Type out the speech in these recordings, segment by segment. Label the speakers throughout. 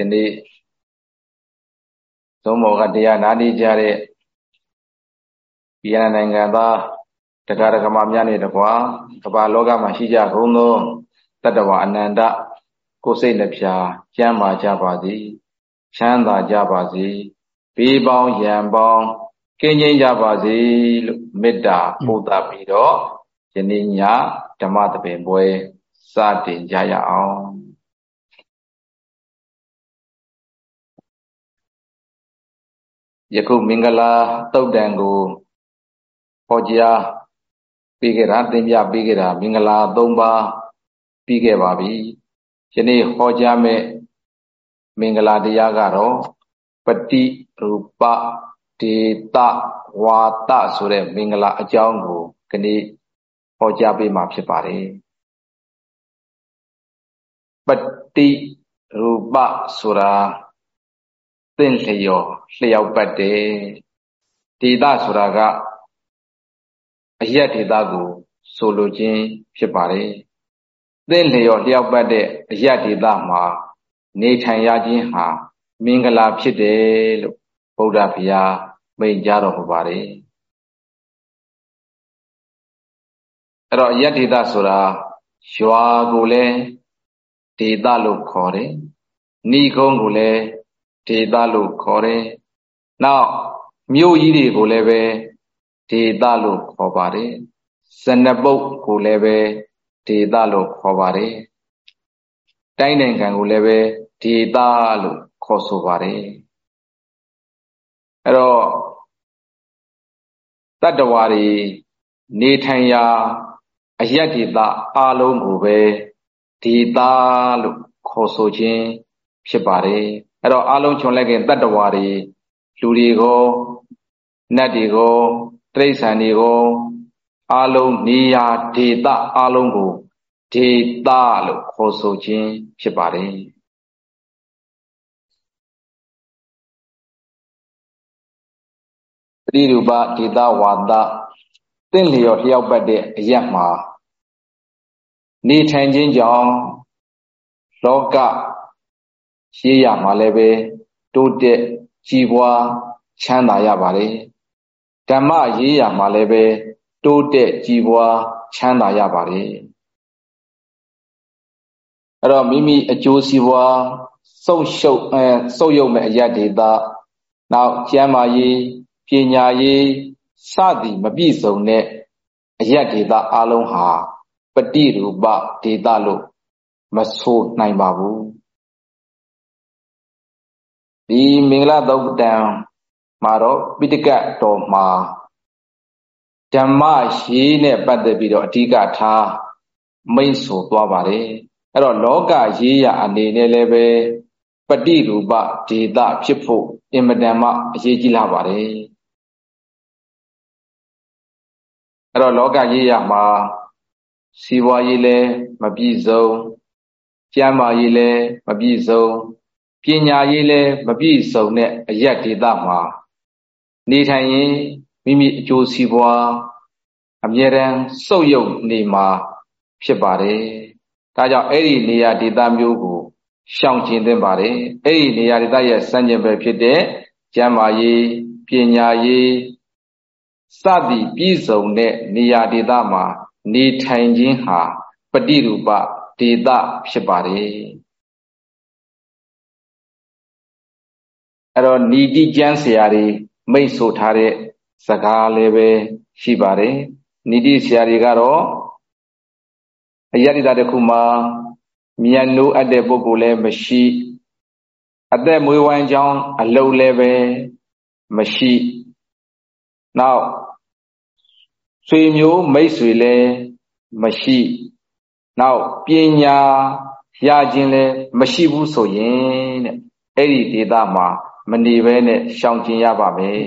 Speaker 1: ဒီနေ့သုံးမောကတရားနာနေကြတဲ့ပြည်နိုင်ငံသားတရားဓမ္မများနဲ့တကွာကမ္ဘာလောကမှာရှိကြကုန်သောတတ္တဝအနန္တကိုယ်စိတ်နှပြကျမ်းမာကြပါစေချမ်းသာကြပါစေဘေးပေါင်းရန်ပေါင်းကင်းငြိမ်းကြပါစေလို့မေတ္တာပို့သပြီးတော့ယနေ့ညဓမ္မသဘင်ပွဲစတင်ကြရအောင် ယခုမင်္ဂလာတုတ်တန်ကိုဟောကြားပြီးခဲ့တာသင်ပြပြီးခဲ့တာမင်္ဂလာ၃ပါးပြီးခဲ့ပါပြီယနေ့ဟောကြားမဲ့မင်္ဂလာတရားကတော့ပฏิရူပဒေတဝါတဆိုတဲ့မင်္ဂလာအကြောင်းကိုခဏဟောကြားပေးမှာဖြစ်ပါတယ်ပฏิရူပဆိုတာ သင်လျော်လျှောက်ပတ်တယ်ဒေသဆိုတာကအရက်ဒေသကို ဆိုလိုခြင်းဖြစ်ပါတယ်သင်လျော်လျှောက်ပတ်တဲ့အရက်ဒေသမှာ နေထိုင်ရခြင်းဟာ မင်္ဂလာဖြစ်တယ်လို့ဗုဒ္ဓဘုရားမိန့်ကြားတော်မူပါတယ်အဲ့တော့ယက်ဒေသဆိုတာရွာကိုလည်းဒေသလို့ခေါ်တယ်ဏီကုန်းကိုလည်း ဒေသလို့ခေါ်တယ်နောက်မြို့ကြီးတွေကိုလည်းပဲဒေသလို့ခေါ်ပါတယ်ဇနပုတ်ကိုလည်းပဲဒေသလို့ခေါ်ပါတယ်တိုင်းနိုင်ငံကိုလည်းပဲဒေသလို့ခေါ်ဆိုပါတယ်အဲ့တော့တတ္တဝါတွေနေထိုင်ရာအယက်ဒေသအလုံးကိုပဲဒေသလို့ခေါ်ဆိုခြင်းဖြစ်ပါတယ် အဲ့တော့အလုံးခြုံလိုက်ခင်တတ္တဝါတွေလူတွေကိုနတ်တွေကိုတိရစ္ဆာန်တွေကိုအလုံးနေရာဒေသအလုံးကိုဒေသလို့ခေါ်ဆိုခြင်းဖြစ်ပါတယ်ပရိရူပဒေသဝါဒတင့်လျော်လျှောက်ပတ်တဲ့အရက်မှာနေထိုင်ခြင်းကြောင့်လောက ရေးရမှာလည်းပဲတိုးတက်ကြီးပွားချမ်းသာရပါတယ်ဓမ္မရေးရမှာလည်းပဲတိုးတက်ကြီးပွားချမ်းသာရပါတယ်အဲ့တော့မိမိအကျိုးစီးပွားစုပ်ရှုပ်အဲစုပ်ယုပ်မဲ့အရဒေတာနောက်ကျမ်းမာရေးပညာရေးစသည်မပြည့်စုံတဲ့အရဒေတာအလုံးဟာပฏิရူပဒေတာလို့မဆိုနိုင်ပါဘူး ဒီမင်္ဂလာသုတ်တံမှာတော့ပိဋကတ်တော်မှာဓမ္မရေးနဲ့ပတ်သက်ပြီးတော့အဓိကထားမိတ်ဆိုသွားပါတယ်အဲ့တော့လောကရေးရအနေနဲ့လည်းပဲပฏิရူပဒေတာဖြစ်ဖို့အင်မတန်မှအရေးကြီးလာပါတယ်အဲ့တော့လောကရေးရမှာစီးပွားရေးလည်းမပြည့်စုံကျမ်းမာရေးလည်းမပြည့်စုံ ပညာရေးလည်းမပြည့်စုံတဲ့အရက်ဒေသမှာနေထိုင်ရင်မိမိအကျိုးစီးပွားအမြဲတမ်းစုပ်ယုပ်နေမှာဖြစ်ပါတယ်။ဒါကြောင့်အဲ့ဒီနေရာဒေသမျိုးကိုရှောင်ကျဉ်သင့်ပါတယ်။အဲ့ဒီနေရာဒေသရဲ့စံကျင်ပဲဖြစ်တဲ့ကျမ်းမာရေးပညာရေးစသည်ပြည့်စုံတဲ့နေရာဒေသမှာနေထိုင်ခြင်းဟာပฏิရူပဒေသဖြစ်ပါတယ် အဲ့တော့ဏီတိကျမ်းဆရာတွေမိတ်ဆိုထားတဲ့စကားလည်းပဲရှိပါတယ်ဏီတိဆရာတွေကတော့အယတ္တိတာတစ်ခုမှာမြတ်နိုးအပ်တဲ့ပုဂ္ဂိုလ်လည်းမရှိအသက်မွေးဝမ်းကြောင်းအလုံးလည်းပဲမရှိနောက်ဆွေမျိုးမိတ်ဆွေလည်းမရှိနောက်ပညာရခြင်းလည်းမရှိဘူးဆိုရင်တဲ့အဲ့ဒီဒေသမှာ မနေဘဲနဲ့ရှောင်ကျင်ရပါမယ်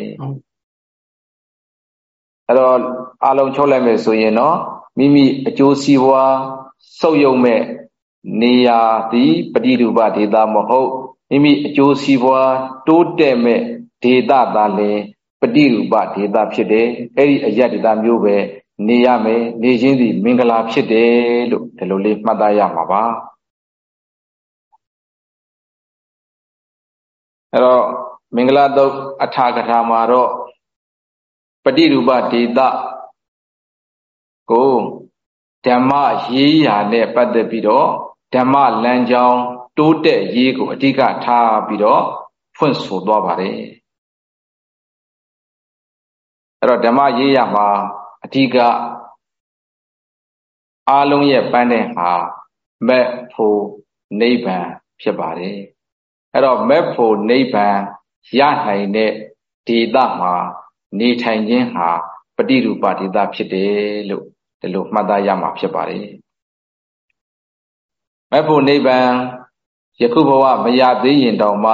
Speaker 1: အဲ့တော့အလုံးချုပ်လိုက်မယ်ဆိုရင်တော့မိမိအကျိုးစီးပွားဆုပ်ယုပ်မဲ့နေရာသည်ပฏิရူပဒေသမဟုတ်မိမိအကျိုးစီးပွားတိုးတက်မဲ့ဒေသသာလင်ပฏิရူပဒေသဖြစ်တယ်အဲ့ဒီအယက်ဒေသမျိုးပဲနေရမယ်နေခြင်းသည်မင်္ဂလာဖြစ်တယ်လို့ဒီလိုလေးမှတ်သားရမှာပါ အဲ့တော့မင်္ဂလာတုတ်အထာကထာမှာတော့ပฏิရူပဒေတာကိုဓမ္မရေးရာနဲ့ပတ်သက်ပြီးတော့ဓမ္မလမ်းကြောင်းတိုးတက်ရေးကိုအဓိကထားပြီးတော့ဖွင့်ဆိုသွားပါတယ်အဲ့တော့ဓမ္မရေးရာမှာအဓိကအားလုံးရဲ့ပန်းတဲ့ဟာမက်ဖို့နိဗ္ဗာန်ဖြစ်ပါတယ် အဲ့တော့မက်ဖို့နိဗ္ဗာန်ရနိုင်တဲ့ဒေတာမှာနေထိုင်ခြင်းဟာပฏิရူပဒေတာဖြစ်တယ်လို့ဒီလိုမှတ်သားရမှာဖြစ်ပါတယ်မက်ဖို့နိဗ္ဗာန်ယခုဘဝမရသေးရင်တောင်မှ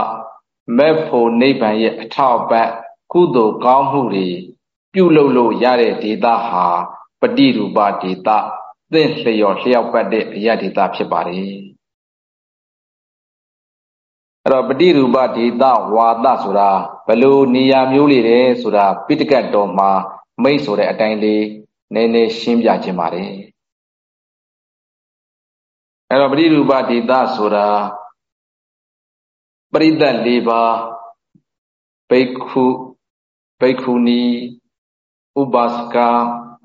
Speaker 1: မက်ဖို့နိဗ္ဗာန်ရဲ့အထောက်ပံ့ကုသိုလ်ကောင်းမှုတွေပြုလုပ်လို့ရတဲ့ဒေတာဟာပฏิရူပဒေတာသင့်လျော်လျှောက်ပတ်တဲ့အရာဒေတာဖြစ်ပါတယ် အဲ့တော့ပฏิရူပဒေတာဝါဒဆိုတာဘလို့နေရာမျိုးလေးတယ်ဆိုတာပိဋကတ်တော်မှာမိတ်ဆိုတဲ့အတိုင်းလေးနည်းနည်းရှင်းပြခြင်းပါတယ်အဲ့တော့ပရိရူပဒေတာဆိုတာပရိသတ်၄ပါးဘိက္ခုဘိက္ခုနီဥပါစကာ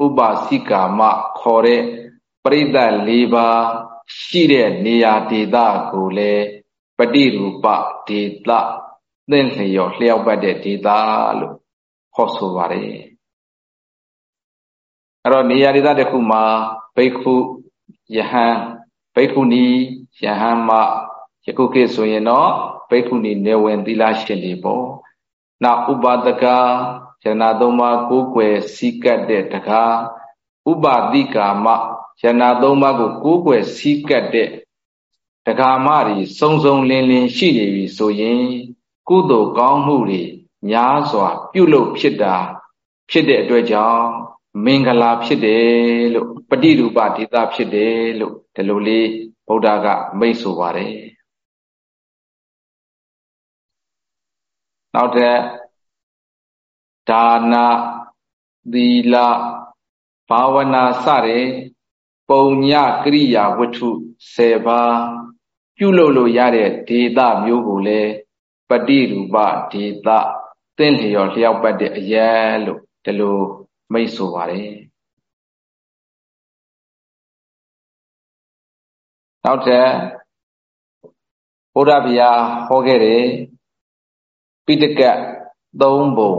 Speaker 1: ဥပါစိကာမခေါ်တဲ့ပရိသတ်၄ပါးရှိတဲ့နေရာဒေသကိုလည်း ပฏิရူပဒေသသင်လျော်လျှောက်ပတ်တဲ့ဒေသလို့ခေါ်ဆိုပါတယ်အဲ့တော့နေရာဒေသတစ်ခုမှာဘိက္ခုယဟန်ဘိက္ခုနီယဟန်မယခုခေတ်ဆိုရင်တော့ဘိက္ခုနီနေဝင်သီလရှင်တွေပေါ့နောက်ဥပါဒကယနာသုံးပါးကိုးကွယ်စည်းကပ်တဲ့တကားဥပါတိကာမယနာသုံးပါးကိုကိုးကွယ်စည်းကပ်တဲ့ တကာမတွေစုံစုံလင်းလင်းရှိနေပြီဆိုရင်ကုသိုလ်ကောင်းမှုတွေများစွာ ပြုလုပ်ဖြစ်တာ ဖြစ်တဲ့အတွက်ကြောင့်မင်္ဂလာဖြစ်တယ်လို့ပฏิရူပဒေသဖြစ်တယ်လို့ဒီလိုလေးဗုဒ္ဓကမိတ်ဆိုပါတယ်နောက်ထပ်ဒါနသီလဘာဝနာစတဲ့ပုံညကရိယာဝတ္ထု10ပါး ပြုလုပ်လို့ရတဲ့ဒေသမျိုးကိုလည်းပฏิရူပဒေသသင်လျော်လျောက်ပတ်တဲ့အရာလို့ဒီလိုမိတ်ဆိုပါတယ်နောက်ထပ်ဘုရားဗျာဟောခဲ့တဲ့ပိဋကတ်၃ပုံ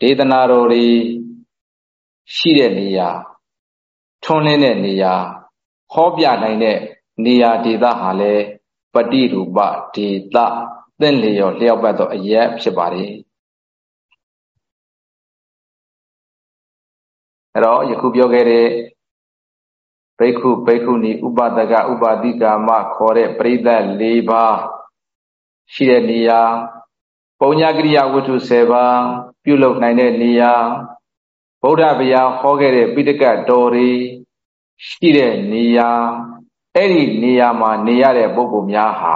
Speaker 1: ဒေသနာတော်တွေရှိတဲ့နေရာထွန်းလင်းတဲ့နေရာဟောပြနိုင်တဲ့ နေရာဒေသဟာလည်းပฏิရူပဒေသသင့်လျော်လျောက်ပတ်သောအရက်ဖြစ်ပါတယ်အဲ့တော့ယခုပြောခဲ့တဲ့ဘိက္ခုဘိက္ခုနီဥပဒကဥပါတိကာမခေါ်တဲ့ပရိသတ်၄ပါးရှိတဲ့နေရာပုံညာကရိယာဝတ္ထု10ပါးပြုလုပ်နိုင်တဲ့နေရာဗုဒ္ဓဗျာဟောခဲ့တဲ့ပိဋကတ်တော်တွေရှိတဲ့နေရာ အဲ့ဒီနေရာမှာနေရတဲ့ပုဂ္ဂိုလ်များဟာ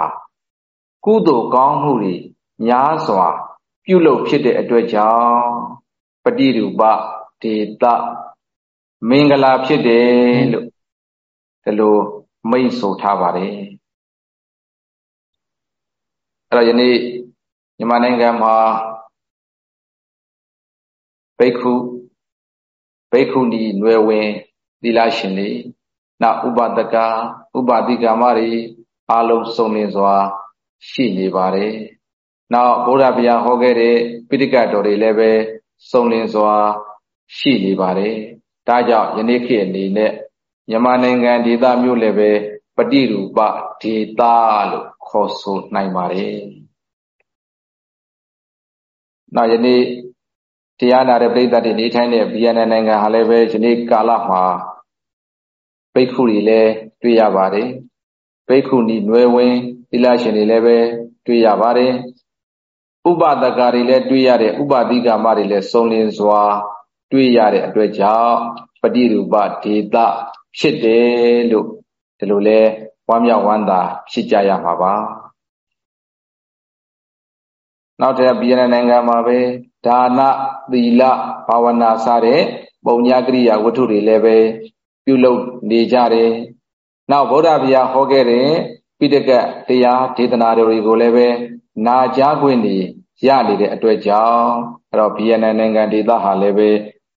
Speaker 1: ကုသိုလ်ကောင်းမှုတွေများစွာ ပြုလုပ်ဖြစ်တဲ့အတွက်ကြောင့်ပฏิရူပဒေသမင်္ဂလာဖြစ်တယ်လို့ဒီလိုမိတ်ဆိုထားပါတယ်အဲ့တော့ယနေ့မြန်မာနိုင်ငံမှာဘိက္ခုဘိက္ခုနီနွယ်ဝင်သီလရှင်တွေနောက်ဥပဒက ဥပတိကာမတွေအလုံးစုံလင်စွာ ရှိနေပါတယ်နောက်ဘုရားဗျာဟောခဲ့တဲ့ပိဋကတ်တော်တွေလည်းပဲစုံလင်စွာ ရှိနေပါတယ်ဒါကြောင့်ယနေ့ခေတ်အနေနဲ့မြန်မာနိုင်ငံဒေသမျိုးလည်းပဲပฏิရူပဒေသလို့ခေါ်ဆိုနိုင်ပါတယ်နောက်ယနေ့တရားနာတဲ့ပြိဿတွေနေထိုင်တဲ့ဗီယက်နမ်နိုင်ငံဟာလည်းပဲယနေ့ကာလမှာဘိက္ခုတွေလည်း တွေ့ရပါတယ်ဘိက္ခုနီနွယ်ဝင်သီလရှင်တွေလည်းပဲတွေ့ရပါတယ်ဥပဒကာတွေလည်းတွေ့ရတဲ့ဥပတိကာမတွေလည်းစုံလင်စွာ တွေ့ရတဲ့အတွက်ကြောင့်ပฏิရူပဒေတာဖြစ်တယ်လို့ဒီလိုလဲဝမ်းမြောက်ဝမ်းသာဖြစ်ကြရမှာပါနောက်ထပ်ဗီယက်နမ်နိုင်ငံမှာပဲဒါနသီလဘာဝနာစတဲ့ပုံညာကရိယာဝတ္ထုတွေလည်းပဲပြုလုပ်နေကြတယ် နောက်ဗုဒ္ဓဗျာဟောခဲ့တဲ့ပိဋကတရားဒေသနာတွေကိုလည်းပဲနာကြားခွင့်နေရနေတဲ့အတွက်ကြောင့်အဲ့တော့ဗီယက်နမ်နိုင်ငံဒေသဟာလည်းပဲ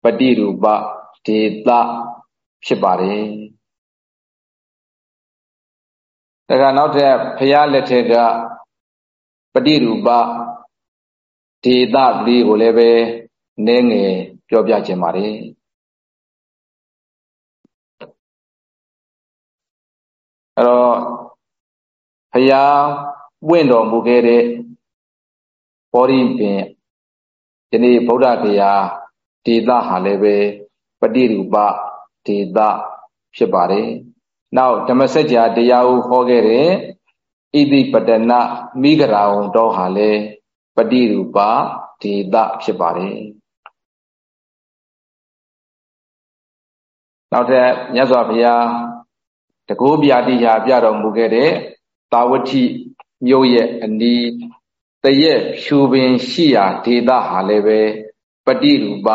Speaker 1: ပฏิရူပဒေသဖြစ်ပါတယ်ဒါကနောက်ထပ်ဖရာလက်ထက်ကပฏิရူပဒေသလေးကိုလည်းပဲနည်းငယ်ပြောပြခြင်းပါတယ် အဲ့တော့ဖရာပွင့်တော်မူခဲ့တဲ့ဘောဓိပင်ဒီနေ့ဗုဒ္ဓဂယာဒေသဟာလည်းပဲပฏิရူပဒေသဖြစ်ပါတယ်။နောက်ဓမ္မစကြာတရားကိုဟောခဲ့တဲ့ဣတိပတနမိဂရာဝံတော်ဟာလည်းပฏิရူပဒေသဖြစ်ပါတယ်။နောက်ထပ်မြတ်စွာဘုရား တကောပြာတိရာပြတော်မူခဲ့တဲ့တာဝတိမြို့ရဲ့အနီးတရက်ဖြူပင်ရှိရာဒေသဟာလည်းပဲပฏิရူပ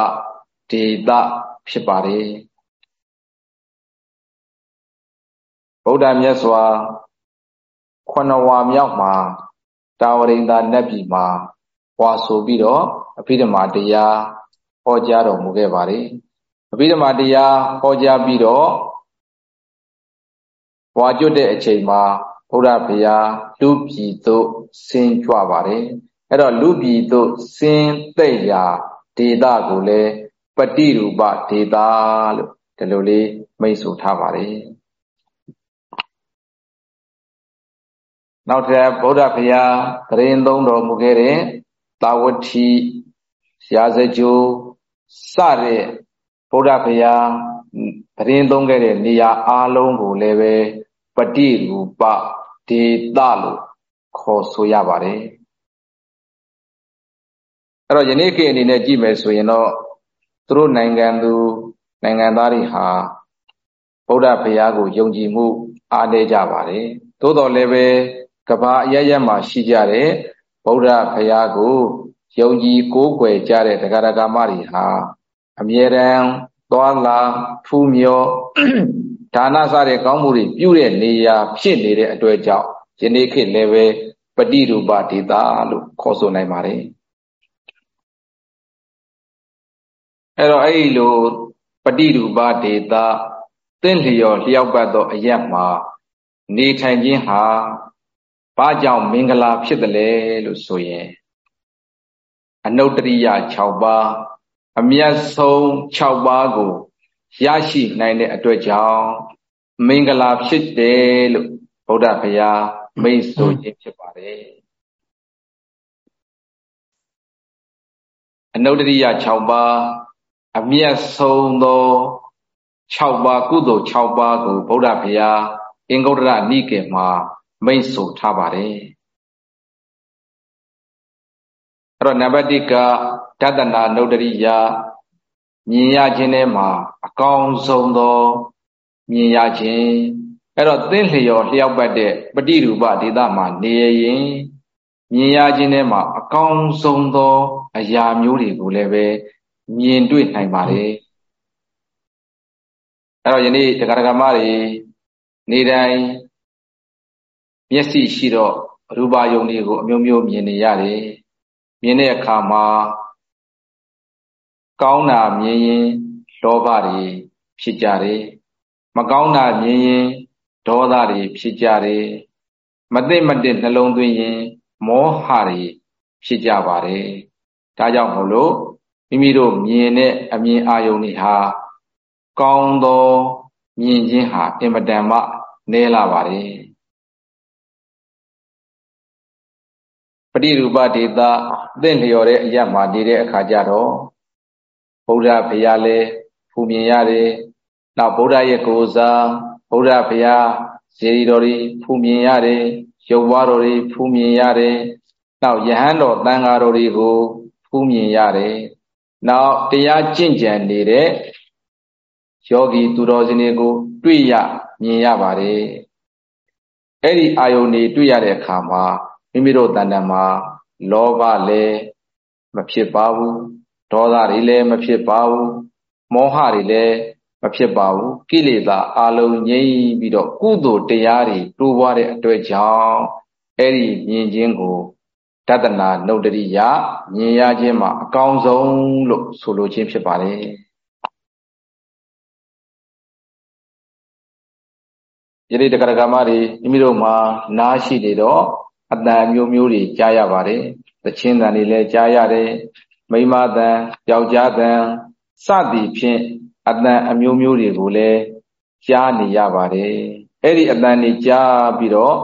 Speaker 1: ဒေသဖြစ်ပါတယ်ဗုဒ္ဓမြတ်စွာခုနဝါမြောက်မှာတာဝရိန္ဒာနတ်ပြည်မှာဟွာဆိုပြီးတော့အဖိဓမ္မာတရားဟောကြားတော်မူခဲ့ပါတယ်အဖိဓမ္မာတရားဟောကြားပြီးတော့ ဟွာကျွတ်တဲ့အချိန်မှာဘုရားဘုရားလူပြည်သို့ဆင်းကြွပါတယ်အဲ့တော့လူပြည်သို့ဆင်းသက်ရာဒေသကိုလည်းပฏิရူပဒေသလို့ဒီလိုလေးမိတ်ဆိုထားပါတယ်နောက်ထပ်ဗုဒ္ဓဘုရားတရင်သုံးတော်မူခဲ့တဲ့တာဝတိရာဇကြိုစတဲ့ဗုဒ္ဓဘုရားတရင်သုံးခဲ့တဲ့နေရာအားလုံးကိုလည်းပဲ ပฏิရူပဒေသလို့ခေါ်ဆိုရပါတယ်အဲ့တော့ယနေ့ခေတ်အနေနဲ့ကြည့်မယ်ဆိုရင်တော့သူတို့နိုင်ငံသူနိုင်ငံသားတွေဟာဗုဒ္ဓဘုရားကိုယုံကြည်မှု အားနည်းကြပါတယ်သို့တော်လည်းပဲကဘာအရရမှာရှိကြတဲ့ဗုဒ္ဓဘုရားကိုယုံကြည်ကိုးကွယ်ကြတဲ့တရားဓမ္မတွေဟာအမြဲတမ်း သွားလာဖူးမြော်ဒါနစတဲ့ကောင်းမှုတွေပြုတဲ့နေရာဖြစ်နေတဲ့အတွက်ကြောင့်ယနေ့ခေတ်လည်းပဲပฏิရူပဒေတာလို့ခေါ်ဆိုနိုင်ပါတယ်အဲ့တော့အဲ့ဒီလိုပฏิရူပဒေတာတင့်လျော်လျောက်ပတ်သောအရက်မှာနေထိုင်ခြင်းဟာဘာကြောင့်မင်္ဂလာဖြစ်တယ်လဲလို့ဆိုရင်အနုတ္တရိယ6ပါး အမျက်ဆုံး6ပါးကိုရရှိနိုင်တဲ့အတွက်ကြောင့်မင်္ဂလာဖြစ်တယ်လို့ဗုဒ္ဓဘုရားမိတ်ဆိုခြင်းဖြစ်ပါတယ်အနုတ္တရိယ6ပါးအမျက်ဆုံးသော6ပါးကုသိုလ်6ပါးကိုဗုဒ္ဓဘုရားအင်္ဂုတ္တရနိကေမှာမိတ်ဆိုထားပါတယ် အဲ့တော့နံပါတ်1ကတတနာနုတ္တရိယမြင်ရခြင်းထဲမှာအကောင်းဆုံးသောမြင်ရခြင်းအဲ့တော့သင်လျော်လျှောက်ပတ်တဲ့ပฏิရူပဒေသမှာနေရင်မြင်ရခြင်းထဲမှာအကောင်းဆုံးသော အရာမျိုးတွေကိုလည်းပဲမြင်တွေ့နိုင်ပါတယ်အဲ့တော့ယနေ့တရားဓမ္မတွေနေတိုင်းမျက်စိရှိတော့ရူပါယုံတွေကိုအမျိုးမျိုးမြင်နေရတယ် မြင်တဲ့အခါမှာကောင်းတာမြင်ရင်လောဘတွေဖြစ်ကြတယ်မကောင်းတာမြင်ရင်ဒေါသတွေဖြစ်ကြတယ်မသိမသိနှလုံးသွင်းရင်မောဟတွေဖြစ်ကြပါတယ်ဒါကြောင့်မို့လို့မိမိတို့မြင်တဲ့အမြင်အာယုန်တွေဟာကောင်းသောမြင်ခြင်းဟာအင်မတန်မှနည်းလာပါတယ် ပฏิရူပဒေတာသင့်လျော်တဲ့အရာမှာနေတဲ့အခါကျတော့ဗုဒ္ဓဘုရားလည်းဖူမြင်ရတယ်။နောက်ဗုဒ္ဓရဲ့ကိုယ်စားဗုဒ္ဓဘုရားဇေဒီတော်တွေဖူမြင်ရတယ်။ရုပ်ဝါတော်တွေဖူမြင်ရတယ်။နောက်ယဟန်တော်တန်ဃာတော်တွေကိုဖူမြင်ရတယ်။နောက်တရားကျင့်ကြံနေတဲ့ယောဂီသူတော်စင်တွေကို တွေ့ရမြင်ရပါတယ်။အဲ့ဒီအာယုန်တွေတွေ့ရတဲ့အခါမှာ မိမိတို့တဏ္ဍာမှာလောဘလည်းမဖြစ်ပါဘူးဒေါသတွေလည်းမဖြစ်ပါဘူးမောဟတွေလည်းမဖြစ်ပါဘူးကိလေသာအလုံးငြိမ့်ပြီးတော့ကုသိုလ်တရားတွေတိုးပွားတဲ့အတွက်ကြောင့်အဲ့ဒီမြင်ခြင်းကိုတတနာနှုတ်တရိယမြင်ရခြင်းမှာအကောင်းဆုံးလို့ဆိုလိုခြင်းဖြစ်ပါတယ်ယနေ့တက္ကရာမတွေမိမိတို့မှာနားရှိနေတော့ အတန်မျိုးမျိုးတွေကြားရပါတယ်သချင်းတန်တွေလည်းကြားရတယ်မိမတန်ယောက်ျားတန်စသည်ဖြင့်အတန်အမျိုးမျိုးတွေကိုလည်းကြားနေရပါတယ်အဲ့ဒီအတန်တွေကြားပြီးတော့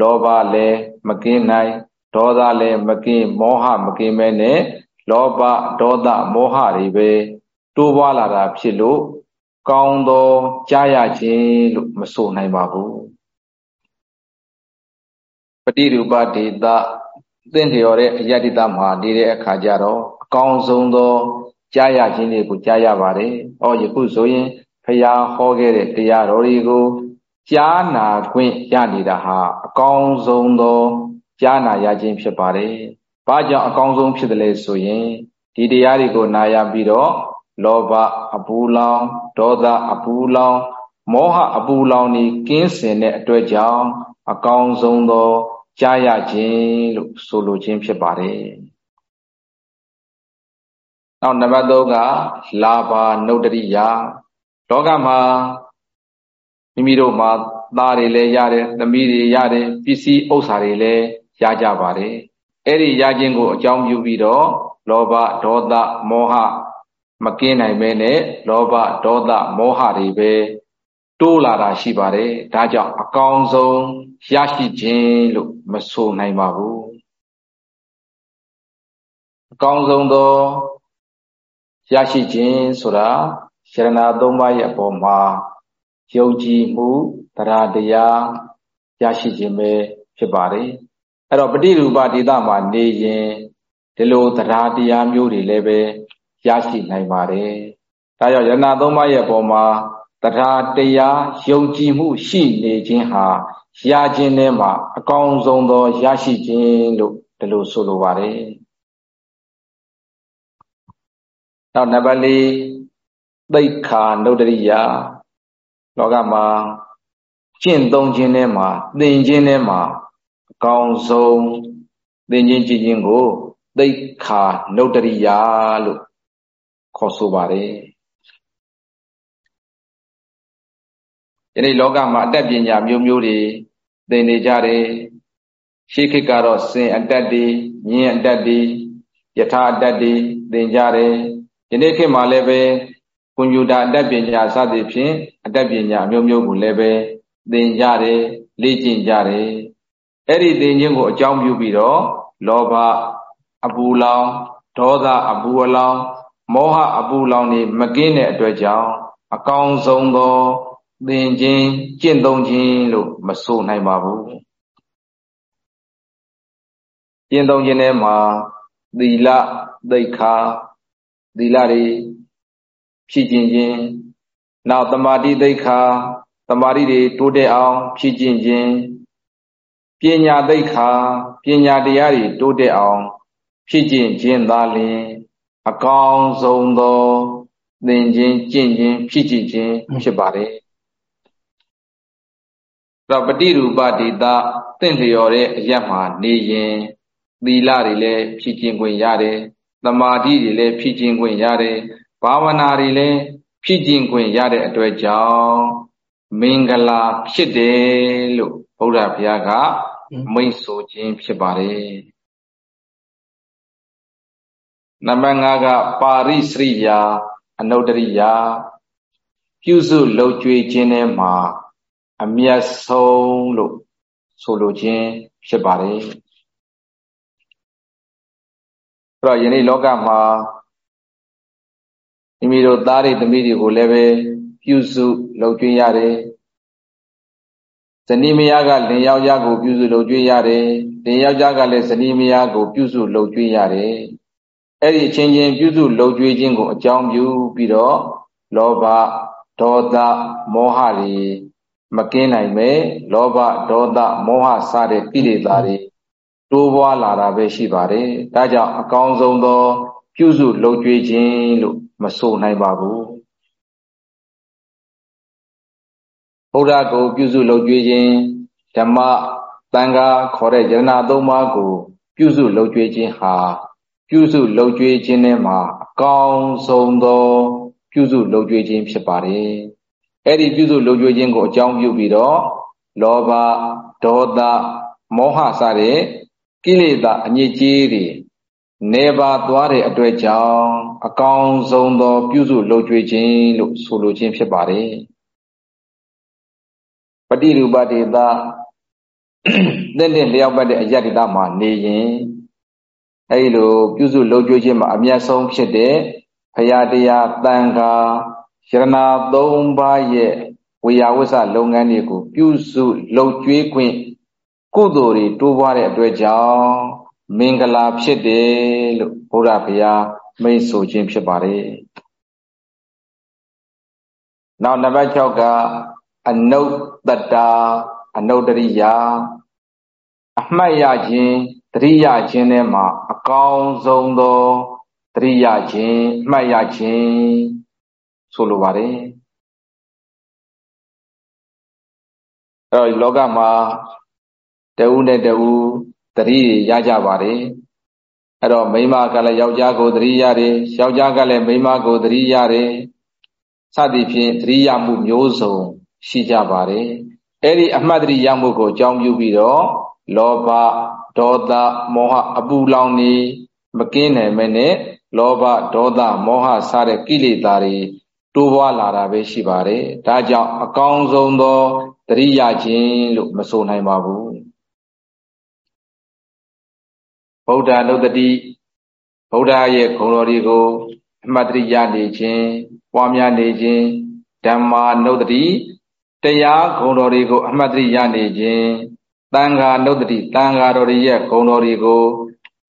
Speaker 1: လောဘလည်းမကင်းနိုင်ဒေါသလည်းမကင်းမောဟမကင်းမဲနဲ့လောဘဒေါသမောဟတွေပဲတိုးပွားလာတာဖြစ်လို့ကောင်းသောကြားရခြင်းလို့မဆိုနိုင်ပါဘူး ပฏิရူပဒေတာသင်လျော်တဲ့အယတ္တိတမှာနေတဲ့အခါကျတော့အကောင်းဆုံးသောကြားရခြင်းတွေကိုကြားရပါတယ်။အော်ယခုဆိုရင်ဖရာဟောခဲ့တဲ့တရားတော်တွေကိုကြားနာခွင့်ရနေတာဟာအကောင်းဆုံးသောကြားနာရခြင်းဖြစ်ပါတယ်။ဘာကြောင့်အကောင်းဆုံးဖြစ်တယ်လဲဆိုရင်ဒီတရားတွေကိုနာရပြီးတော့လောဘအပူလောင်ဒေါသအပူလောင်မောဟအပူလောင်นี่ကင်းစင်တဲ့အတွက်ကြောင့်အကောင်းဆုံးသော ကြားရခြင်းလို့ဆိုလိုခြင်းဖြစ်ပါတယ်။နောက်နံပါတ်3ကလာဘာနုတ္တရိယလောကမှာမိမိတို့မှာသားတွေလည်းရတယ်သမီးတွေရတယ်ပစ္စည်းဥစ္စာတွေလည်းရကြပါတယ်အဲ့ဒီရခြင်းကိုအကြောင်းပြုပြီးတော့လောဘဒေါသမောဟမကင်းနိုင်ပဲနဲ့လောဘဒေါသမောဟတွေပဲ တိုးလာတာရှိပါတယ်ဒါကြောင့်အကောင်းဆုံးရရှိခြင်းလို့မဆိုနိုင်ပါဘူးအကောင်းဆုံးသောရရှိခြင်းဆိုတာယရနာသုံးပါးရဲ့အပေါ်မှာယုံကြည်မှုတရားတရားရရှိခြင်းပဲဖြစ်ပါတယ်အဲ့တော့ပฏิရူပဒေသမှာနေရင်ဒီလိုတရားတရားမျိုးတွေလည်းပဲရရှိနိုင်ပါတယ်ဒါကြောင့်ယရနာသုံးပါးရဲ့အပေါ်မှာ တရားတရားယုံကြည်မှုရှိနေခြင်းဟာရခြင်းထဲမှာအကောင်းဆုံးသောရရှိခြင်းလို့ဒီလိုဆိုလိုပါတယ်နောက်နံပါတ်၄သိက္ခာနုဒ္ဒရိယလောကမှာကျင့်သုံးခြင်းထဲမှာသင်ခြင်းထဲမှာအကောင်းဆုံးသင်ခြင်းကြည်ခြင်းကိုသိက္ခာနုဒ္ဒရိယလို့ခေါ်ဆိုပါတယ် ယနေ့လောကမှာအတတ်ပညာမျိုးမျိုးတွေသင်နေကြတယ်ရှေးခေတ်ကတော့စင်အတတ်တွေမြင်းအတတ်တွေယထာအတတ်တွေသင်ကြတယ်ယနေ့ခေတ်မှာလည်းပဲကွန်ပျူတာအတတ်ပညာစသည်ဖြင့်အတတ်ပညာမျိုးမျိုးကိုလည်းပဲသင်ကြတယ်လေ့ကျင့်ကြတယ်အဲ့ဒီသင်ခြင်းကိုအကြောင်းပြုပြီးတော့လောဘအပူလောင်ဒေါသအပူအလောင်မောဟအပူလောင်နေမကင်းတဲ့အတွက်ကြောင့်အကောင်းဆုံးသော သင်ခြင်းကျင့်သုံးခြင်းလို့မဆိုနိုင်ပါဘူးကျင့်သုံးခြင်းထဲမှာသီလသိက္ခာသီလတွေဖြည့်ကျင်ခြင်းနောက်တမာတိသိက္ခာတမာတိတွေတိုးတက်အောင်ဖြည့်ကျင်ခြင်းပညာသိက္ခာပညာတရားတွေတိုးတက်အောင် ဖြည့်ကျင်ခြင်းသာလျှင်အကောင်းဆုံးသောသင်ခြင်းကျင့်ခြင်းဖြည့်ကျင်ခြင်းဖြစ်ပါတယ် တော့ပฏิရူပဒေတာတင့်လျော်တဲ့အရက်မှာနေရင်သီလတွေလည်းဖြည့်ကျင်ခွင့်ရတယ်သမာဓိတွေလည်းဖြည့်ကျင်ခွင့်ရတယ်ဘာဝနာတွေလည်းဖြည့်ကျင်ခွင့်ရတဲ့အတွက်ကြောင့်မင်္ဂလာဖြစ်တယ်လို့ဘုရားဘုရားကမိတ်ဆိုခြင်းဖြစ်ပါတယ်နံပါတ်5ကပါရိစရိယာအနုတ္တရိယာပြုစုလှုပ်ကြွေးခြင်းထဲမှာ အမျက်ဆုံးလို့ဆိုလိုခြင်းဖြစ်ပါတယ်အဲ့တော့ယနေ့လောကမှာမိမိတို့သားတွေသမီးတွေကိုလည်းပဲပြုစုလုပ်ကြွေးရတယ်ဇနီးမယားကလင်ယောက်ျားကိုပြုစုလုပ်ကြွေးရတယ်လင်ယောက်ျားကလည်းဇနီးမယားကိုပြုစုလုပ်ကြွေးရတယ်အဲ့ဒီချင်းချင်းပြုစုလုပ်ကြွေးခြင်းကိုအကြောင်းပြုပြီးတော့လောဘဒေါသမောဟတွေ မကင်းနိုင်ပဲလောဘဒေါသမောဟစတဲ့ကိလေသာတွေတိုးပွားလာတာပဲရှိပါတယ်ဒါကြောင့်အကောင်းဆုံးသော ပြုစုလုပ်ကြွေးခြင်းလို့မဆိုနိုင်ပါဘူးဘုရားကိုပြုစုလုပ်ကြွေးခြင်းဓမ္မတန်ခါခေါ်တဲ့ယရနာသုံးပါးကို ပြုစုလုပ်ကြွေးခြင်းဟာပြုစုလုပ်ကြွေးခြင်းနဲ့မှာအကောင်းဆုံးသော ပြုစုလုပ်ကြွေးခြင်းဖြစ်ပါတယ် အဲ့ဒီပြုစုလုပ်ကြွေးခြင်းကိုအကြောင်းပြုပြီးတော့လောဘဒေါသမောဟစတဲ့ကိလေသာအညစ်အကြေးတွေနေပါသွားတဲ့အတွက်ကြောင့်အကောင်းဆုံးသော ပြုစုလုပ်ကြွေးခြင်းလို့ဆိုလိုခြင်းဖြစ်ပါတယ်ပฏิရူပဒေတာတင့်တဲ့လျောက်ပတ်တဲ့အယတ္တိတမှာနေရင်အဲဒီလိုပြုစုလုပ်ကြွေးခြင်းမှာအမျက်ဆုံးဖြစ်တဲ့ဖရာတရားတန်ခါ ယရနာ၃ပါးရဲ့ဝေယဝစ္စလုပ်ငန်းတွေကိုပြုစုလုပ်ကြွေးခွင့်ကုသိုလ်တွေတိုးပွားတဲ့အတွက်ကြောင့်မင်္ဂလာဖြစ်တယ်လို့ဘုရားဘုရားမိတ်ဆိုခြင်းဖြစ်ပါတယ်။နောက်နံပါတ်6ကအနုတ္တတာအနုတ္တရိယာအမှတ်ရခြင်းတရိယာခြင်းထဲမှာအကောင်းဆုံးသောတရိယာခြင်းအမှတ်ရခြင်း ဆိုလိုပါတယ်အဲ့တော့လောကမှာတဦးနဲ့တဦးတတိရကြပါတယ်အဲ့တော့မိန်းမကလည်းယောက်ျားကိုတတိရတယ်ယောက်ျားကလည်းမိန်းမကိုတတိရတယ်စသည်ဖြင့်တတိယမှုမျိုးစုံရှိကြပါတယ်အဲ့ဒီအမှတ်တတိယမှုကိုအကြောင်းပြုပြီးတော့လောဘဒေါသမောဟအပူလောင်နေမကင်းနိုင်မဲနဲ့လောဘဒေါသမောဟစတဲ့ကိလေသာတွေ တိုးပွားလာတာပဲရှိပါတယ်ဒါကြောင့်အကောင်းဆုံးသောတရိယာခြင်းလို့မဆိုနိုင်ပါဘူးဗုဒ္ဓနုတ္တိဗုဒ္ဓရဲ့ဂုဏ်တော်တွေကိုအမှတ်တရရနေခြင်းပွားများနေခြင်းဓမ္မာနုတ္တိတရားဂုဏ်တော်တွေကိုအမှတ်တရရနေခြင်းတန်ခါနုတ္တိတန်ခါတော်ရဲ့ဂုဏ်တော်တွေကို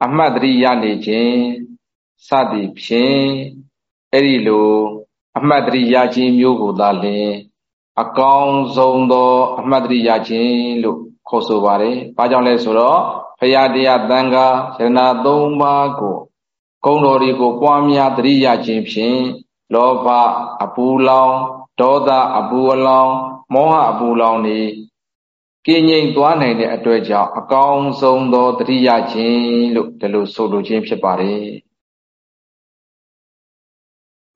Speaker 1: အမှတ်တရရနေခြင်းစသည်ဖြင့်အဲ့ဒီလို အမှတ်တရခြင်းမျိုးကိုသာလျှင်အကောင်းဆုံးသော အမှတ်တရခြင်းလို့ခေါ်ဆိုပါတယ်။ဘာကြောင့်လဲဆိုတော့ဖရာတရားတန်ခါရဏသုံးပါးကိုဂုံတော်တွေကိုပွားများတရိယာခြင်းဖြင့်လောဘအပူလောင်ဒေါသအပူအလောင်မောဟအပူလောင်နေကင်းငြိမ်သွားနိုင်တဲ့အတွက်ကြောင့်အကောင်းဆုံးသောတရိယာခြင်းလို့ဒီလိုဆိုလိုခြင်းဖြစ်ပါတယ်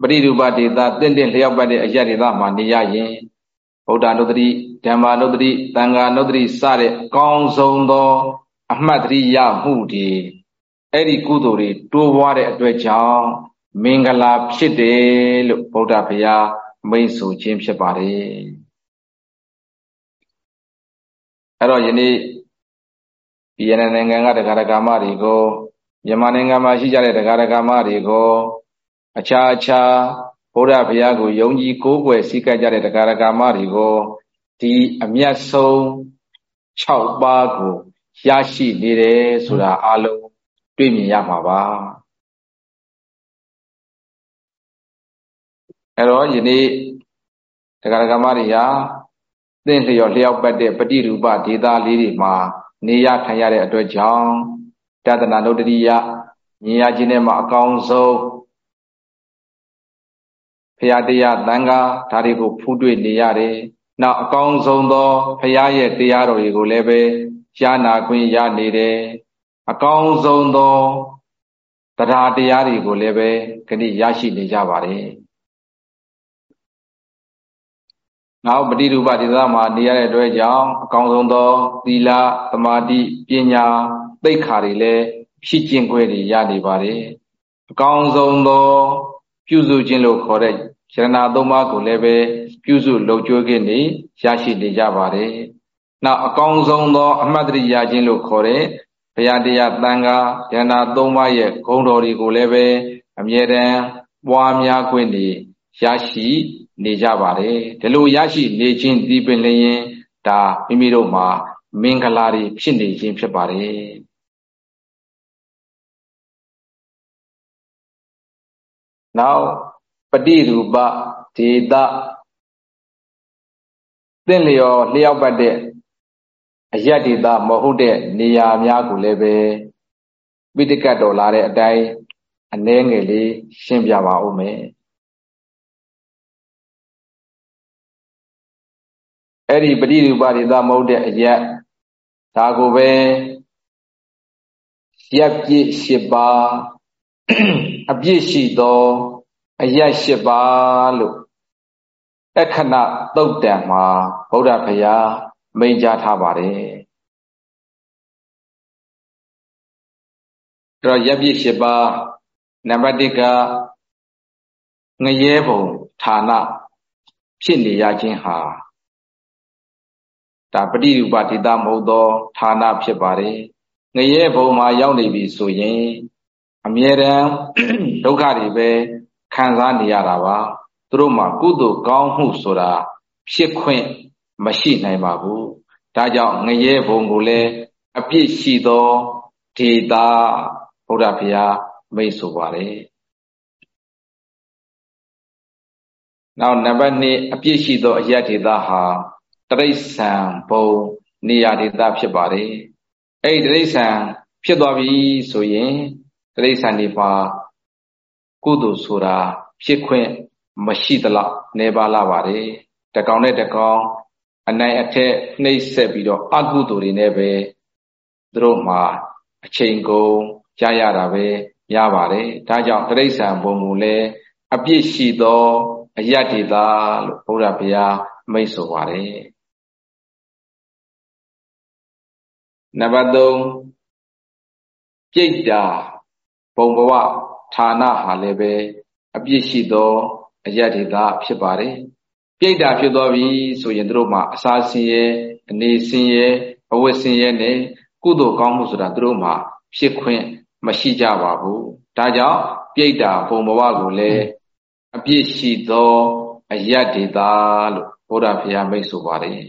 Speaker 1: ပရိရူပဒေတာတင့်တင့်လျောက်ပတ်တဲ့အရဒေတာမှာနေရရင်ဗုဒ္ဓနုတ္တိဓမ္မနုတ္တိသံဃာနုတ္တိစတဲ့အကောင်းဆုံးသော အမှတ်တရိယမှုတွေအဲ့ဒီကုသိုလ်တွေတိုးပွားတဲ့အတွက်ကြောင့်မင်္ဂလာဖြစ်တယ်လို့ဗုဒ္ဓဘုရားမိတ်ဆိုခြင်းဖြစ်ပါတယ်အဲ့တော့ယနေ့ပြည်내နိုင်ငံကတရားဓမ္မတွေကိုမြန်မာနိုင်ငံမှာရှိကြတဲ့တရားဓမ္မတွေကို အခြားအခြားဘုရားဘုရားကိုယုံကြည်ကိုးကွယ်စည်းကပ်ကြတဲ့တရားဓမ္မတွေကိုဒီအမျက်ဆုံး6ပါးကိုရရှိနေတယ်ဆိုတာအလုံးတွေ့မြင်ရမှာပါအဲ့တော့ယနေ့တရားဓမ္မတွေဟာသင်လျော်လျောက်ပတ်တဲ့ပฏิရူပဒေသလေးတွေမှာနေရထိုင်ရတဲ့အတွက်ကြောင့်တဒနာနုတ္တိယမြင်ရခြင်းနဲ့မှအကောင်းဆုံး ဖရာတရားတန်ခါဒါတွေကိုဖူးတွေ့နေရတယ်။နောက်အကောင်းဆုံးသောဖရာရဲ့တရားတော်တွေကိုလည်းပဲကြားနာခွင့်ရနေတယ်။အကောင်းဆုံးသောတရားတရားတွေကိုလည်းပဲခဏရရှိနေကြပါတယ်။နောက်ပฏิရူပဒေသမှာနေရတဲ့အတွက်ကြောင့်အကောင်းဆုံးသောသီလသမာဓိပညာသိက္ခာတွေလည်းဖြစ်ကျင့်ခွင့်တွေရနေပါတယ်။အကောင်းဆုံးသော ပြုစုခြင်းလို့ခေါ်တဲ့ယရနာသုံးပါးကိုလည်းပဲပြုစုလုပ်ကြွေးခြင်းနေရရှိနေကြပါတယ်။နောက်အကောင်းဆုံးသော အမှတ်တရရခြင်းလို့ခေါ်တဲ့ဘုရားတရားတန်ခါယရနာသုံးပါးရဲ့ဂုဏ်တော်တွေကိုလည်းပဲအမြဲတမ်းပွားများခွင့်နေရရှိနေကြပါတယ်။ဒီလိုရရှိနေခြင်းဒီပင်လျင်ဒါမိမိတို့မှာမင်္ဂလာတွေဖြစ်နေခြင်းဖြစ်ပါတယ်။ နောက်ပฏิရူပဒေတာသင်လျော်လျောက်ပတ်တဲ့အယက်ဒေတာမဟုတ်တဲ့နေရာများကိုလည်းပဲပိဋကတ်တော်လာတဲ့အတိုင်းအနှဲငယ်လေးရှင်းပြပါဦးမယ်အဲ့ဒီပฏิရူပဒေသမဟုတ်တဲ့အရက်ဒါကိုပဲရက်ပြည့်၈ပါး အပြည့်ရှိသောအရက်၈ပါးလို့အခဏတုတ်တံမှာဗုဒ္ဓဘုရားမိန့်ကြားထားပါတယ်အဲ့တော့ရက်ပြည့်၈ပါးနံပါတ်1ကငရဲဘုံဌာနဖြစ်နေရခြင်းဟာဒါပฏิရူပဒေသမဟုတ်သောဌာနဖြစ်ပါတယ်ငရဲဘုံမှာရောက်နေပြီဆိုရင် အမြဲတမ်းဒုက္ခတွေပဲခံစားနေရတာပါသူတို့မှာကုသိုလ်ကောင်းမှုဆိုတာဖြစ်ခွင့်မရှိနိုင်ပါဘူးဒါကြောင့်ငရဲဘုံကိုလည်းအပြစ်ရှိသောဒေတာဘုရားဖျားမိတ်ဆိုပါတယ်နောက်နံပါတ်2အပြစ်ရှိသောအယတ်ဒေတာဟာတရိษံဘုံနေရာဒေတာဖြစ်ပါတယ်အဲ့ဒီတရိษံဖြစ်သွားပြီဆိုရင် တရိษံဒီမှာကုသိုလ်ဆိုတာဖြစ်ခွင့်မရှိသလောက်နေပါလာပါတယ်တကောင်နဲ့တကောင်အနိုင်အထက်နှိပ်ဆက်ပြီးတော့အကုသိုလ်တွေနဲ့ပဲသူတို့မှာအချိန်ကုန်ရရတာပဲရပါတယ်ဒါကြောင့်တရိษံဘုံမူလဲအပြစ်ရှိသောအယတ္တိသာလို့ဘုရားဘုရားမိတ်ဆိုပါတယ်နံပါတ်3ပြိတ္တာ ဘုံဘဝဌာနဟာလည်းပဲအပြစ်ရှိသောအယတ္တိသာဖြစ်ပါတယ်ပြိတ္တာဖြစ်သွားပြီဆိုရင်တို့မှာအစာဆင်းရဲအနေဆင်းရဲအဝတ်ဆင်းရဲနဲ့ကုသိုလ်ကောင်းမှုဆိုတာတို့မှာဖြစ်ခွင့်မရှိကြပါဘူးဒါကြောင့်ပြိတ္တာဘုံဘဝကိုလည်းအပြစ်ရှိသောအယတ္တိသာလို့ဘုရားဖျားမိတ်ဆိုပါတယ်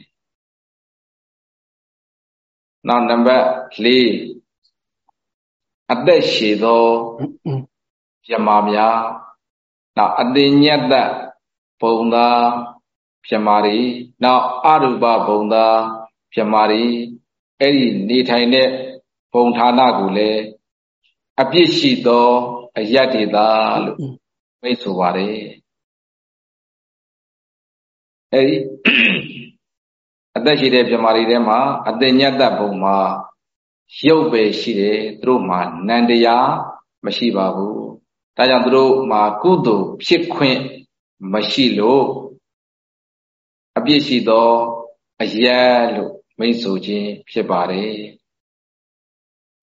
Speaker 1: နောက်နံပါတ်4 အသက်ရှည်သောပြမာများနောက်အတင်ညတ်သက်ဘုံသာပြမာရီနောက်အရူပဘုံသာပြမာရီအဲ့ဒီနေထိုင်တဲ့ဘုံဌာနကိုလည်းအပြစ်ရှိသောအယတ္တိသာလို့မိတ်ဆိုပါတယ်အဲ့ဒီအသက်ရှိတဲ့ပြမာတွေထဲမှာအသက်ညတ်တဘုံမှာ ရုပ်ပဲရှိတယ်သူတို့မှာနန္တရားမရှိပါဘူးဒါကြောင့်သူတို့မှာကုသိုလ်ဖြစ်ခွင့်မရှိလို့အပြစ်ရှိသောအယက်လို့မိတ်ဆိုခြင်းဖြစ်ပါတယ်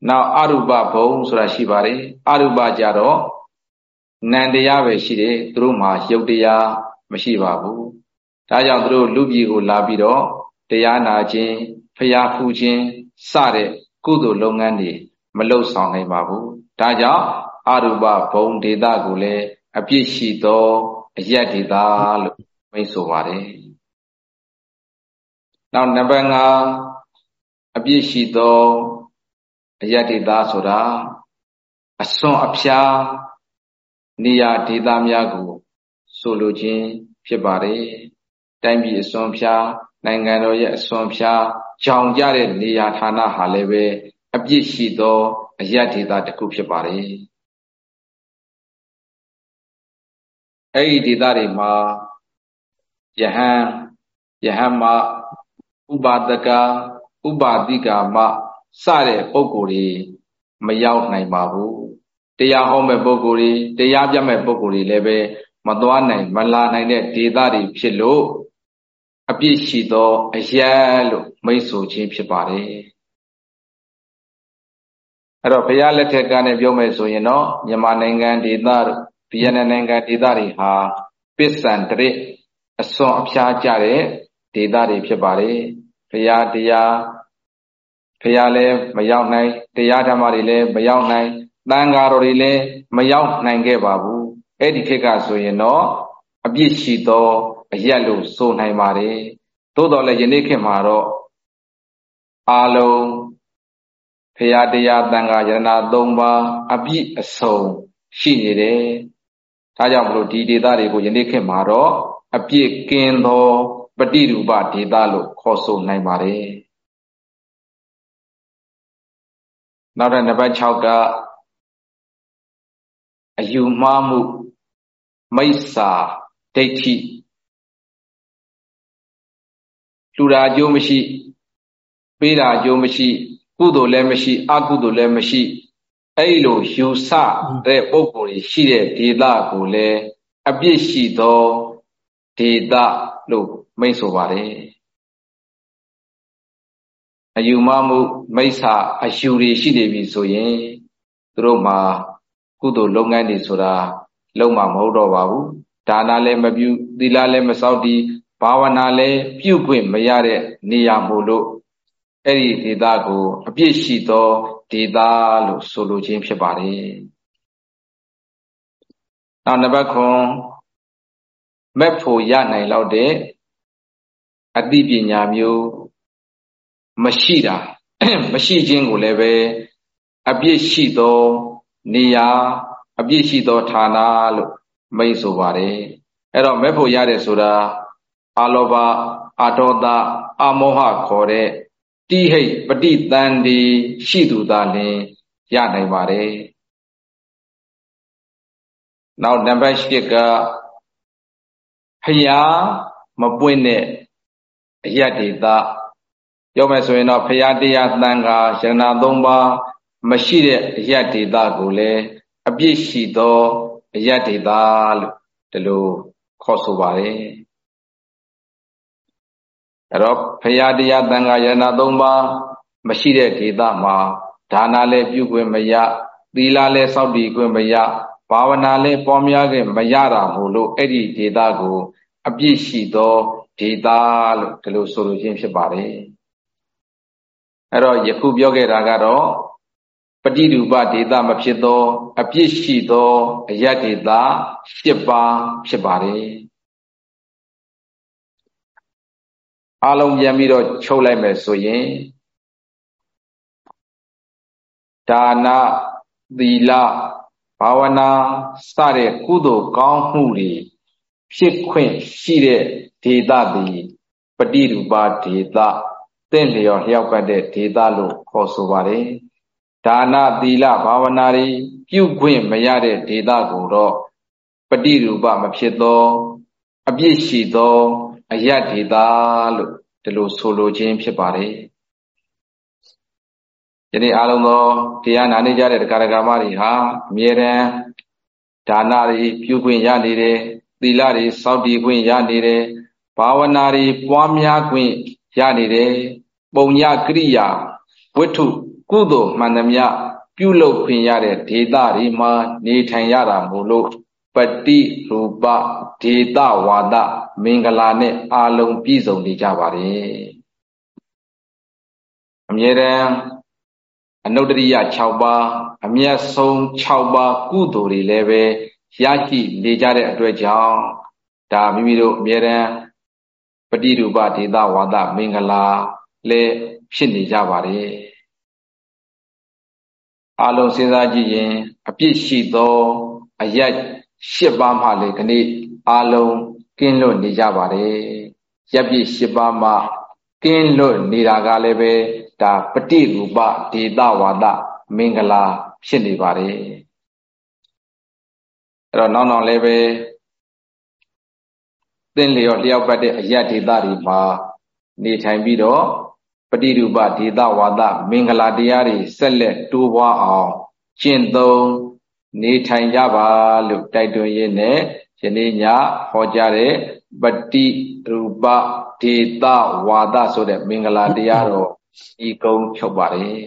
Speaker 1: နောက်အရူပဘုံဆိုတာရှိပါတယ်အရူပကြတော့နန္တရားပဲရှိတယ်သူတို့မှာရုပ်တရားမရှိပါဘူးဒါကြောင့်သူတို့လူပြည်ကိုလာပြီးတော့တရားနာခြင်းဖျားဖူးခြင်းစတဲ့ ကုသိုလ်လုပ်ငန်းတွေမလုပ်ဆောင်နိုင်ပါဘူးဒါကြောင့်အရူပဘုံဒေတာကိုလည်းအပြစ်ရှိသောအယက်ဒေတာလို့မိတ်ဆိုပါတယ်နောက်နံပါတ်5အပြစ်ရှိသောအယက်ဒေတာဆိုတာအစွန်အဖျားနေရာဒေတာများကိုဆိုလိုခြင်းဖြစ်ပါတယ်တိုင်းပြည်အစွန်ဖျားနိုင်ငံတော်ရဲ့အစွန်ဖျား ကြောင်ကြတဲ့နေရာဌာနဟာလည်းပဲအပြစ်ရှိသောအယတ်ဒေတာတစ်ခုဖြစ်ပါတယ်အဲ့ဒီဒေတာတွေမှာယဟန်ယဟန်မဥပါဒကဥပါတိကာမစတဲ့ပုဂ္ဂိုလ်တွေမရောက်နိုင်ပါဘူးတရားဟောမဲ့ပုဂ္ဂိုလ်တွေတရားပြမဲ့ပုဂ္ဂိုလ်တွေလည်းပဲမသွားနိုင်မလာနိုင်တဲ့ဒေတာတွေဖြစ်လို့အ ပြစ်ရှိသောအယက်လို့မိတ်ဆိုခြင်းဖြစ်ပါတယ်အဲ့တော့ဘုရားလက်ထက်ကနေပြောမယ်ဆိုရင်တော့မြန်မာနိုင်ငံဒေသတို့ဗီယက်နမ်နိုင်ငံဒေသတွေဟာပစ္စံတရစ်အစွန်အဖျားကြတဲ့ဒေသတွေဖြစ်ပါတယ်ဘုရားတရားဘုရားလည်းမရောက်နိုင်တရားဓမ္မတွေလည်းမရောက်နိုင်တန်ဃာတော်တွေလည်းမရောက်နိုင်ခဲ့ပါဘူးအဲ့ဒီခေတ်ကဆိုရင်တော့အပြစ်ရှိသော အရက်လို့ဆိုနိုင်ပါတယ်သို့တော်လည်းယနေ့ခေတ်မှာတော့အာလုံးဖရာတရားတန်ခါယရနာ၃ပါးအပြည့်အစုံရှိနေတယ်ဒါကြောင့်မလို့ဒီဒေသတွေကိုယနေ့ခေတ်မှာတော့အပြည့်ကင်းသောပฏิရူပဒေသလို့ခေါ်ဆိုနိုင်ပါတယ်နောက်တဲ့နံပါတ်6ကအယူမှားမှုမိစ္ဆာဒိဋ္ဌိ လှူတာအကျိုးမရှိ ပေးတာအကျိုးမရှိကုသိုလ်လည်းမရှိ အကုသိုလ်လည်းမရှိအဲ့လိုယူဆတဲ့ပုံကိုယ်ကြီးရှိတဲ့ဒေသကိုလည်းအပြစ်ရှိသောဒေသလို့မိတ်ဆိုပါတယ်အယူမမှုမိစ္ဆာအယူတွေရှိနေပြီဆိုရင်သူတို့မှာကုသိုလ်လုပ်ငန်းတွေဆိုတာလုံးမမဟုတ်တော့ပါဘူးဒါနလည်းမပြုသီလလည်းမစောင့်တည် ဘာဝနာလည်းပြုခွင့်မရတဲ့နေရာမို့လို့အဲ့ဒီဒေသကို အပြစ်ရှိသောဒေသလို့ဆိုလိုခြင်းဖြစ်ပါတယ်။နောက်နံပါတ်9မက်ဖို့ရနိုင်လောက်တဲ့အသိပညာမျိုးမရှိတာမရှိခြင်းကိုလည်းပဲအပြစ်ရှိသောနေရာအပြစ်ရှိသောဌာနလို့မိတ်ဆိုပါတယ်အဲ့တော့မဲ့ဖို့ရတယ်ဆိုတာ အာလောဘအာဒေါသအမောဟခေါ်တဲ့တိဟိတ်ပฏิတန်ဒီရှိသူသာလင်ရနိုင်ပါတယ်နောက်နံပါတ်၈ကဖျားမပွင့်တဲ့အယတ်ဒေသပြောမယ်ဆိုရင်တော့ဖရာတရားတန်ခါရဏသုံးပါးမရှိတဲ့အယတ်ဒေသကိုလည်းအပြစ်ရှိသောအယတ်ဒေသလို့ဒီလိုခေါ်ဆိုပါတယ် အဲ့တော့ဖရာတရားတန်ခါရဏသုံးပါးမရှိတဲ့ဒေသမှာဒါနလည်းပြုခွင့်မရသီလလည်းစောင့်တည်ခွင့်မရဘာဝနာလည်းပွားများခွင့်မရတာမို့လို့အဲ့ဒီဒေသကိုအပြစ်ရှိသောဒေသလို့ဒီလိုဆိုလိုခြင်းဖြစ်ပါတယ်အဲ့တော့ယခုပြောခဲ့တာကတော့ပฏิရူပဒေသမဖြစ်သော အပြစ်ရှိသောအယတ်ဒေသ၈ပါးဖြစ်ပါတယ် အလုံးပြန်ပြီးတော့ချုပ်လိုက်မယ်ဆိုရင်ဒါနသီလဘာဝနာစတဲ့ကုသိုလ်ကောင်းမှုတွေဖြစ်ခွင့်ရှိတဲ့ဒေသသည်ပฏิရူပဒေသတင့်လျော်လျောက်ပတ်တဲ့ဒေသလို့ခေါ်ဆိုပါတယ်ဒါနသီလဘာဝနာတွေပြုခွင့်မရတဲ့ဒေသကိုတော့ပฏิရူပမဖြစ်သော အပြစ်ရှိသော အယတ်ဒေသလို့ဒီလိုဆိုလိုခြင်းဖြစ်ပါတယ်ယနေ့အားလုံးသောတရားနာနေကြတဲ့တရားဓမ္မတွေဟာအမြဲတမ်းဒါနတွေပြုခွင့်ရနေတယ်သီလတွေစောင့်တည်ခွင့်ရနေတယ်ဘာဝနာတွေပွားများခွင့်ရနေတယ်ပုံညကရိယာဝိထုကုသိုလ်မှန်သမျှပြုလုပ်ခွင့်ရတဲ့ဒေသတွေမှာနေထိုင်ရတာမို့လို့ ပတိရူပဒေသဝါဒမင်္ဂလာနဲ့အာလုံးပြည့်စုံနေကြပါတယ်အမြဲတမ်းအနုတ္တရိယ6ပါးအမျက်ဆုံး6ပါးကုသိုလ်တွေလည်းပဲရရှိနေကြတဲ့အတွက်ကြောင့်ဒါမိမိတို့အမြဲတမ်းပฏิရူပဒေသဝါဒမင်္ဂလာလည်းဖြစ်နေကြပါတယ်အလုံးစဉ်းစားကြည့်ရင်အပြစ်ရှိသောအယက် ၈ပါးမှလေခဏိအလုံးကင်းလွတ်နေကြပါတယ်ရပ်ပြစ်၈ပါးမှကင်းလွတ်နေတာကလည်းပဲဒါပฏิရူပဒေသဝါဒမင်္ဂလာဖြစ်နေပါတယ်အဲ့တော့နောက်နောက်လည်းပဲသင်လျော်လျောက်ပတ်တဲ့အယတ်ဒေသတွေမှာနေထိုင်ပြီးတော့ပฏิရူပဒေသဝါဒမင်္ဂလာတရားတွေဆက်လက်တိုးပွားအောင်ကျင့်သုံး နေထိုင်ကြပါလို့တိုက်တွန်းရင်းနဲ့ယနေ့ညဟောကြားတဲ့ပฏิရူပဒေသဝါဒဆိုတဲ့မင်္ဂလာတရားတော်ဤကုန်းချုပ်ပါတယ်